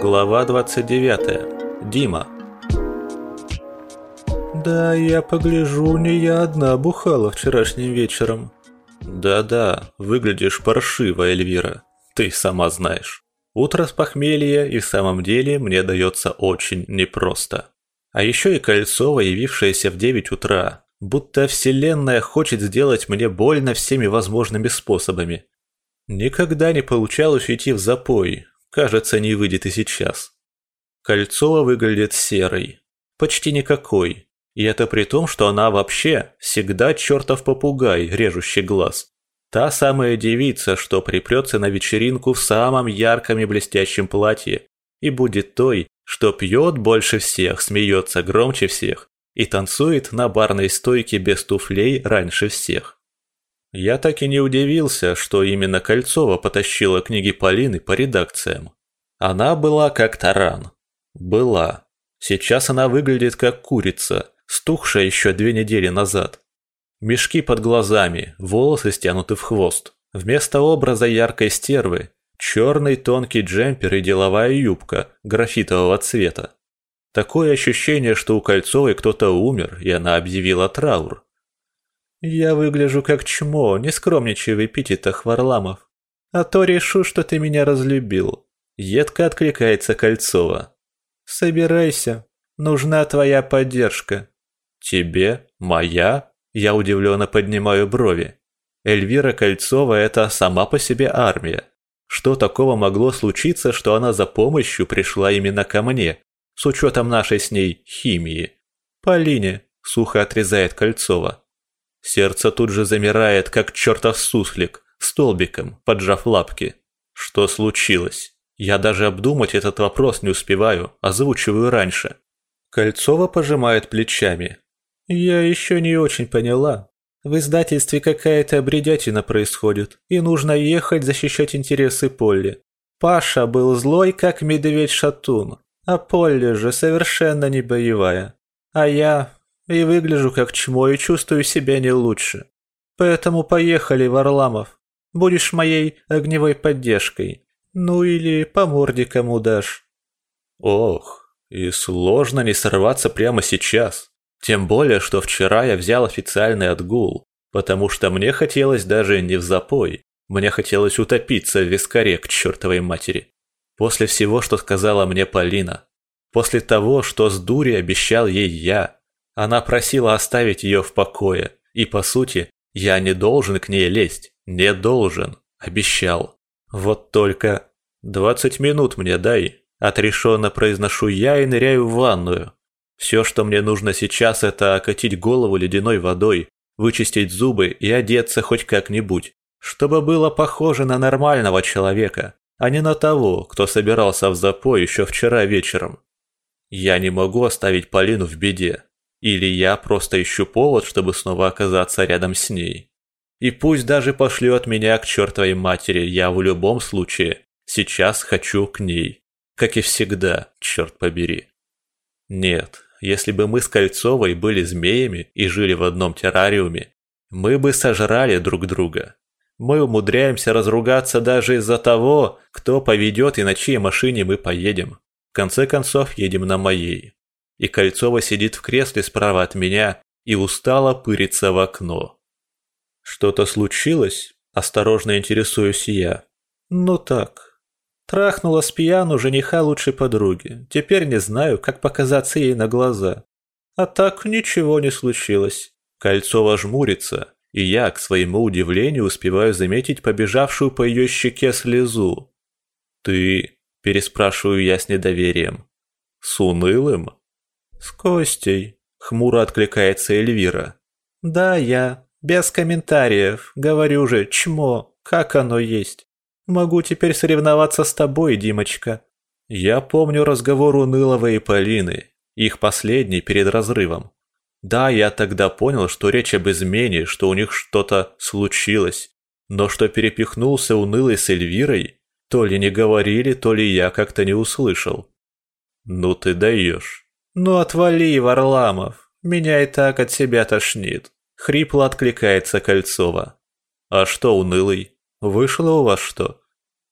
Глава 29. Дима. Да, я погляжу, не я одна бухала вчерашним вечером. Да-да, выглядишь паршиво, Эльвира. Ты сама знаешь. Утро с похмелья и в самом деле мне дается очень непросто. А еще и Кольцова, явившаяся в 9 утра, будто вселенная хочет сделать мне больно всеми возможными способами. Никогда не получалось уйти в запой, кажется, не выйдет и сейчас. Кольцова выглядит серой, почти никакой, и это при том, что она вообще всегда чертов попугай, режущий глаз. Та самая девица, что припрется на вечеринку в самом ярком и блестящем платье, и будет той, что пьет больше всех, смеется громче всех и танцует на барной стойке без туфлей раньше всех. Я так и не удивился, что именно Кольцова потащила книги Полины по редакциям. Она была как таран. Была. Сейчас она выглядит как курица, стухшая еще две недели назад. Мешки под глазами, волосы стянуты в хвост. Вместо образа яркой стервы – черный тонкий джемпер и деловая юбка графитового цвета. Такое ощущение, что у Кольцовой кто-то умер, и она объявила траур. «Я выгляжу как чмо, не скромничай в эпитетах, Варламов. А то решу, что ты меня разлюбил». Едко откликается Кольцова. «Собирайся, нужна твоя поддержка». «Тебе? Моя?» Я удивленно поднимаю брови. Эльвира Кольцова – это сама по себе армия. Что такого могло случиться, что она за помощью пришла именно ко мне, с учетом нашей с ней химии? Полине, сухо отрезает Кольцова. Сердце тут же замирает, как чертов суслик, столбиком, поджав лапки. Что случилось? Я даже обдумать этот вопрос не успеваю, озвучиваю раньше. Кольцова пожимает плечами, «Я еще не очень поняла. В издательстве какая-то бредятина происходит, и нужно ехать защищать интересы Полли. Паша был злой, как медведь-шатун, а Полли же совершенно не боевая. А я и выгляжу как чмо и чувствую себя не лучше. Поэтому поехали, Варламов. Будешь моей огневой поддержкой. Ну или по морде кому дашь». «Ох, и сложно не сорваться прямо сейчас». Тем более, что вчера я взял официальный отгул, потому что мне хотелось даже не в запой, мне хотелось утопиться в вискаре к чертовой матери. После всего, что сказала мне Полина, после того, что с дури обещал ей я, она просила оставить ее в покое, и по сути, я не должен к ней лезть, не должен, обещал. Вот только двадцать минут мне дай, отрешенно произношу я и ныряю в ванную, все, что мне нужно сейчас, это окатить голову ледяной водой, вычистить зубы и одеться хоть как-нибудь, чтобы было похоже на нормального человека, а не на того, кто собирался в запой еще вчера вечером. Я не могу оставить Полину в беде. Или я просто ищу повод, чтобы снова оказаться рядом с ней. И пусть даже пошлет меня к чертовой матери, я в любом случае сейчас хочу к ней. Как и всегда, черт побери. Нет, если бы мы с Кольцовой были змеями и жили в одном террариуме, мы бы сожрали друг друга. Мы умудряемся разругаться даже из-за того, кто поведет и на чьей машине мы поедем. В конце концов, едем на моей. И Кольцова сидит в кресле справа от меня и устало пырится в окно. Что-то случилось? Осторожно интересуюсь я. Ну так, Трахнула с пьяну жениха лучшей подруги. Теперь не знаю, как показаться ей на глаза. А так ничего не случилось. Кольцова жмурится, и я, к своему удивлению, успеваю заметить побежавшую по ее щеке слезу. «Ты?» – переспрашиваю я с недоверием. «С унылым?» «С Костей», – хмуро откликается Эльвира. «Да, я. Без комментариев. Говорю же, чмо. Как оно есть. Могу теперь соревноваться с тобой, Димочка. Я помню разговор Унылова и Полины, их последний перед разрывом. Да, я тогда понял, что речь об измене, что у них что-то случилось. Но что перепихнулся Унылый с Эльвирой, то ли не говорили, то ли я как-то не услышал. Ну ты даешь. Ну отвали, Варламов. Меня и так от себя тошнит. Хрипло откликается Кольцова. А что Унылый? Вышло у вас что?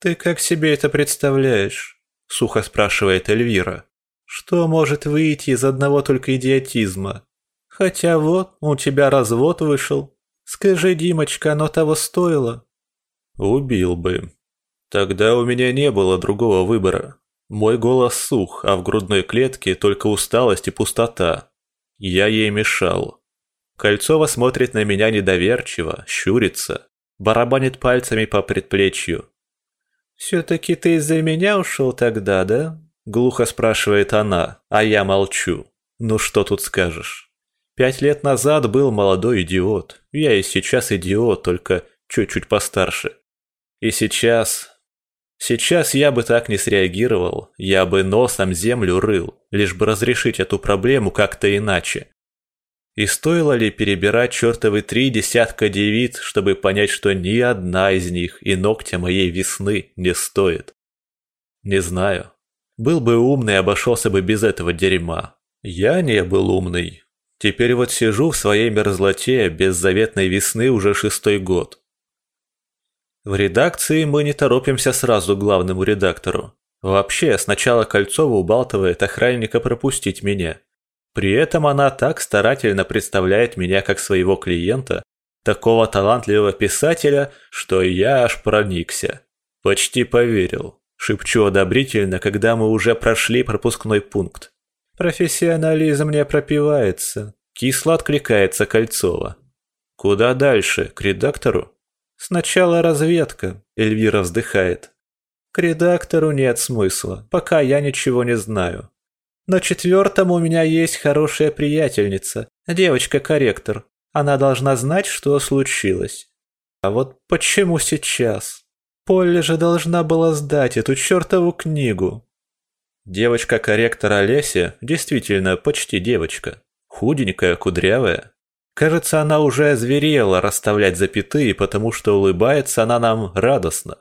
Ты как себе это представляешь? сухо спрашивает Эльвира. Что может выйти из одного только идиотизма? Хотя вот, у тебя развод вышел. Скажи, Димочка, оно того стоило? Убил бы. Тогда у меня не было другого выбора. Мой голос сух, а в грудной клетке только усталость и пустота. Я ей мешал. Кольцова смотрит на меня недоверчиво, щурится, барабанит пальцами по предплечью. «Все-таки ты из-за меня ушел тогда, да?» Глухо спрашивает она, а я молчу. Ну что тут скажешь? Пять лет назад был молодой идиот. Я и сейчас идиот, только чуть-чуть постарше. И сейчас... Сейчас я бы так не среагировал. Я бы носом землю рыл, лишь бы разрешить эту проблему как-то иначе. И стоило ли перебирать чертовы три десятка девиц, чтобы понять, что ни одна из них и ногтя моей весны не стоит? Не знаю. Был бы умный, обошелся бы без этого дерьма. Я не был умный. Теперь вот сижу в своей мерзлоте без заветной весны уже шестой год. В редакции мы не торопимся сразу к главному редактору. Вообще, сначала Кольцова убалтывает охранника пропустить меня. При этом она так старательно представляет меня как своего клиента, такого талантливого писателя, что я аж проникся. Почти поверил. Шепчу одобрительно, когда мы уже прошли пропускной пункт. Профессионализм не пропивается. Кисло откликается Кольцова. Куда дальше? К редактору? Сначала разведка, Эльвира вздыхает. К редактору нет смысла, пока я ничего не знаю. На четвертом у меня есть хорошая приятельница, девочка-корректор. Она должна знать, что случилось. А вот почему сейчас? Полли же должна была сдать эту чертову книгу. Девочка-корректор Олеся действительно почти девочка. Худенькая, кудрявая. Кажется, она уже озверела расставлять запятые, потому что улыбается она нам радостно.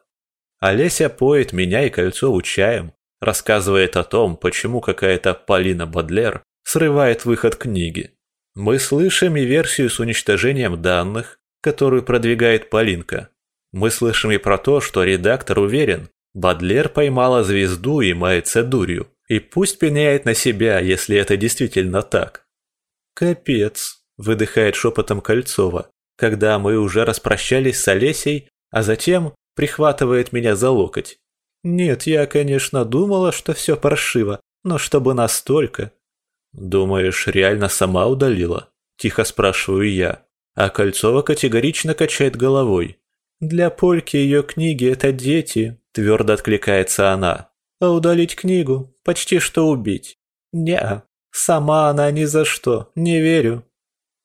Олеся поет меня и Кольцову чаем, рассказывает о том, почему какая-то Полина Бадлер срывает выход книги. Мы слышим и версию с уничтожением данных, которую продвигает Полинка. Мы слышим и про то, что редактор уверен, Бадлер поймала звезду и мается дурью, и пусть пеняет на себя, если это действительно так. «Капец», – выдыхает шепотом Кольцова, когда мы уже распрощались с Олесей, а затем прихватывает меня за локоть. «Нет, я, конечно, думала, что все паршиво, но чтобы настолько...» «Думаешь, реально сама удалила?» – тихо спрашиваю я, а Кольцова категорично качает головой. «Для Польки ее книги – это дети», – твердо откликается она. «А удалить книгу – почти что убить. не сама она ни за что, не верю».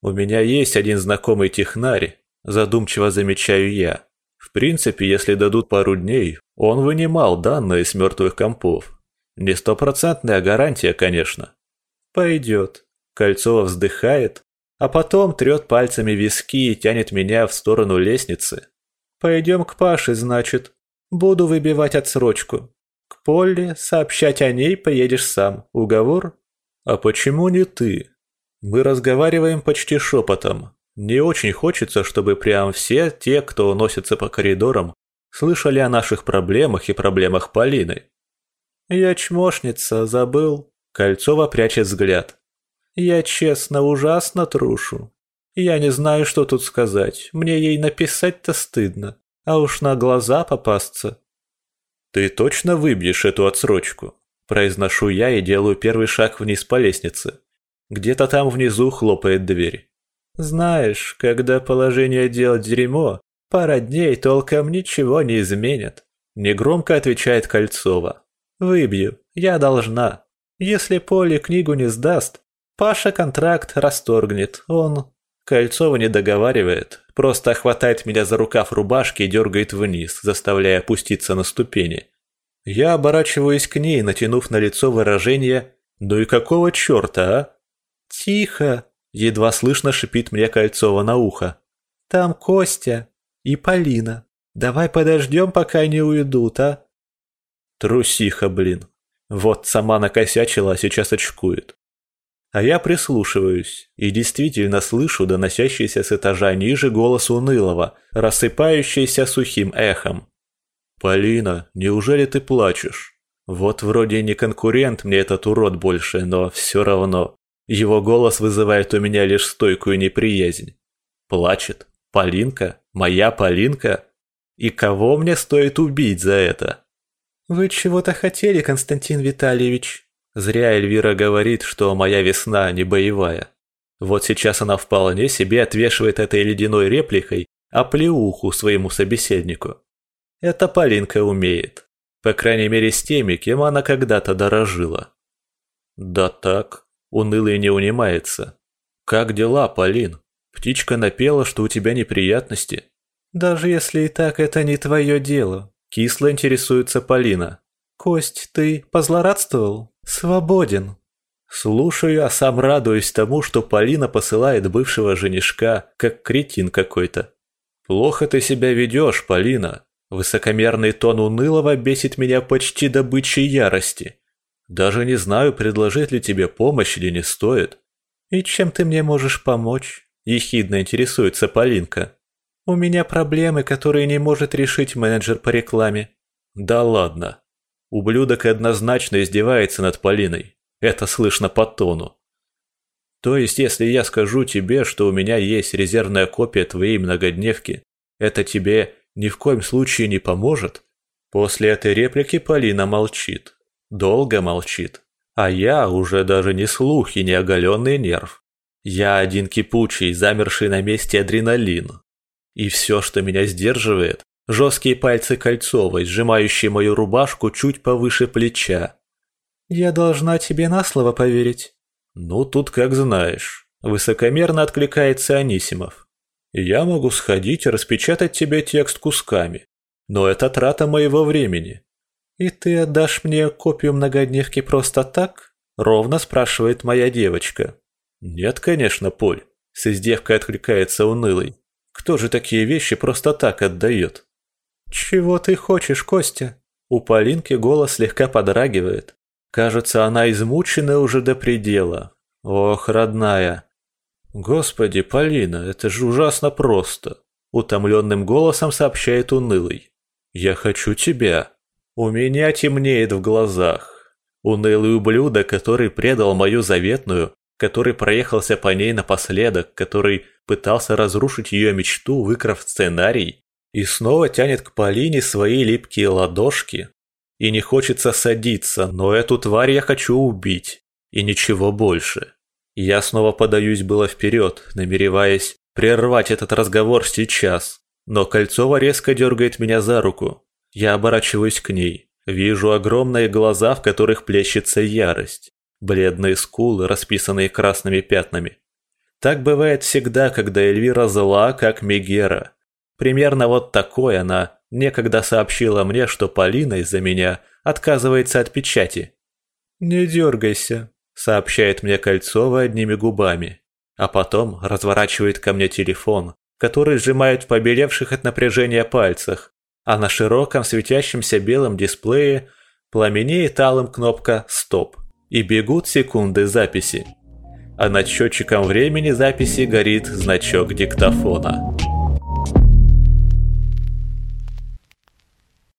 «У меня есть один знакомый технарь», – задумчиво замечаю я. В принципе, если дадут пару дней, он вынимал данные с мертвых компов. Не стопроцентная гарантия, конечно. «Пойдет». Кольцова вздыхает, а потом трет пальцами виски и тянет меня в сторону лестницы, Пойдем к Паше, значит. Буду выбивать отсрочку. К Полли сообщать о ней поедешь сам. Уговор? А почему не ты? Мы разговариваем почти шепотом. Не очень хочется, чтобы прям все те, кто носится по коридорам, слышали о наших проблемах и проблемах Полины. Я чмошница, забыл. Кольцова прячет взгляд. Я честно ужасно трушу. Я не знаю, что тут сказать. Мне ей написать-то стыдно. А уж на глаза попасться. Ты точно выбьешь эту отсрочку? Произношу я и делаю первый шаг вниз по лестнице. Где-то там внизу хлопает дверь. Знаешь, когда положение дел дерьмо, пара дней толком ничего не изменят. Негромко отвечает Кольцова. Выбью, я должна. Если Поле книгу не сдаст, Паша контракт расторгнет, он Кольцова не договаривает, просто хватает меня за рукав рубашки и дергает вниз, заставляя опуститься на ступени. Я оборачиваюсь к ней, натянув на лицо выражение «Ну и какого черта, а?» «Тихо!» – едва слышно шипит мне Кольцова на ухо. «Там Костя и Полина. Давай подождем, пока не уйдут, а?» Трусиха, блин. Вот сама накосячила, а сейчас очкует. А я прислушиваюсь и действительно слышу доносящийся с этажа ниже голос унылого, рассыпающийся сухим эхом. «Полина, неужели ты плачешь?» Вот вроде не конкурент мне этот урод больше, но все равно. Его голос вызывает у меня лишь стойкую неприязнь. Плачет. Полинка? Моя Полинка? И кого мне стоит убить за это? «Вы чего-то хотели, Константин Витальевич?» Зря Эльвира говорит, что моя весна не боевая. Вот сейчас она вполне себе отвешивает этой ледяной репликой оплеуху своему собеседнику. Это Полинка умеет. По крайней мере с теми, кем она когда-то дорожила. Да так, унылый не унимается. Как дела, Полин? Птичка напела, что у тебя неприятности. Даже если и так, это не твое дело. Кисло интересуется Полина. Кость, ты позлорадствовал? Свободен. Слушаю, а сам радуюсь тому, что Полина посылает бывшего женишка, как кретин какой-то. Плохо ты себя ведешь, Полина. Высокомерный тон унылого бесит меня почти до бычьей ярости. Даже не знаю, предложить ли тебе помощь или не стоит. И чем ты мне можешь помочь? Ехидно интересуется Полинка. У меня проблемы, которые не может решить менеджер по рекламе. Да ладно. Ублюдок однозначно издевается над Полиной. Это слышно по тону. То есть, если я скажу тебе, что у меня есть резервная копия твоей многодневки, это тебе ни в коем случае не поможет? После этой реплики Полина молчит. Долго молчит. А я уже даже не слух и не оголенный нерв. Я один кипучий, замерший на месте адреналин. И все, что меня сдерживает, жесткие пальцы Кольцовой, сжимающие мою рубашку чуть повыше плеча. «Я должна тебе на слово поверить». «Ну, тут как знаешь». Высокомерно откликается Анисимов. Я могу сходить и распечатать тебе текст кусками. Но это трата моего времени. И ты отдашь мне копию многодневки просто так? Ровно спрашивает моя девочка. Нет, конечно, Поль. С издевкой откликается унылый. Кто же такие вещи просто так отдает? Чего ты хочешь, Костя? У Полинки голос слегка подрагивает. Кажется, она измучена уже до предела. Ох, родная, «Господи, Полина, это же ужасно просто!» Утомленным голосом сообщает унылый. «Я хочу тебя!» У меня темнеет в глазах. Унылый ублюдок, который предал мою заветную, который проехался по ней напоследок, который пытался разрушить ее мечту, выкрав сценарий, и снова тянет к Полине свои липкие ладошки. И не хочется садиться, но эту тварь я хочу убить. И ничего больше. Я снова подаюсь было вперед, намереваясь прервать этот разговор сейчас. Но Кольцова резко дергает меня за руку. Я оборачиваюсь к ней. Вижу огромные глаза, в которых плещется ярость. Бледные скулы, расписанные красными пятнами. Так бывает всегда, когда Эльвира зла, как Мегера. Примерно вот такой она некогда сообщила мне, что Полина из-за меня отказывается от печати. «Не дергайся», сообщает мне Кольцова одними губами, а потом разворачивает ко мне телефон, который сжимает в побелевших от напряжения пальцах, а на широком светящемся белом дисплее пламенеет алым кнопка «Стоп» и бегут секунды записи. А над счетчиком времени записи горит значок диктофона.